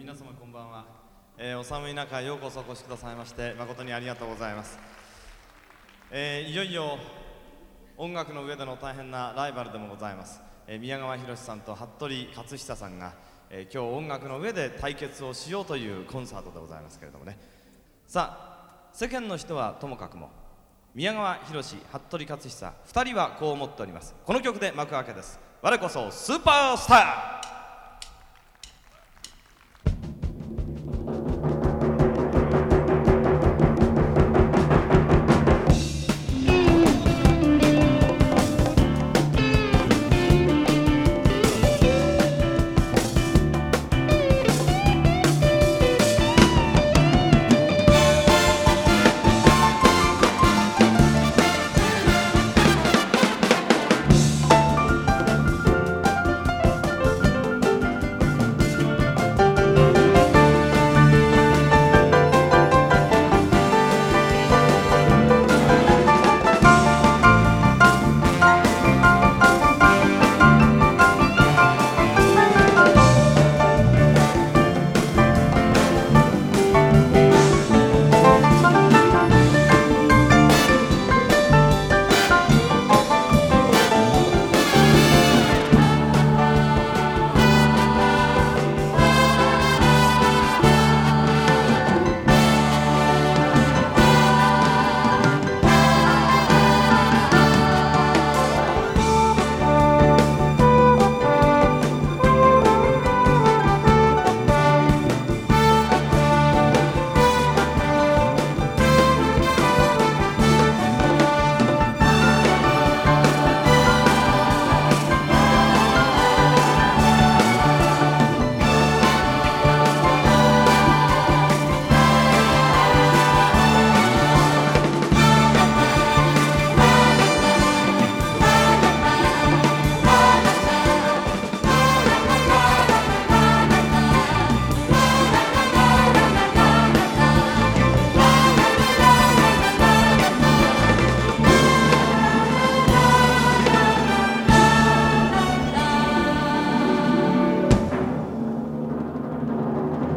皆様こんばんは、えー、お寒い中ようこそお越しくださいまして誠にありがとうございます、えー、いよいよ音楽の上での大変なライバルでもございます、えー、宮川博さんと服部克久さんが、えー、今日音楽の上で対決をしようというコンサートでございますけれどもね。さあ世間の人はともかくも宮川博服部克久2人はこう思っております。この曲で幕開けです。我こそスーパースター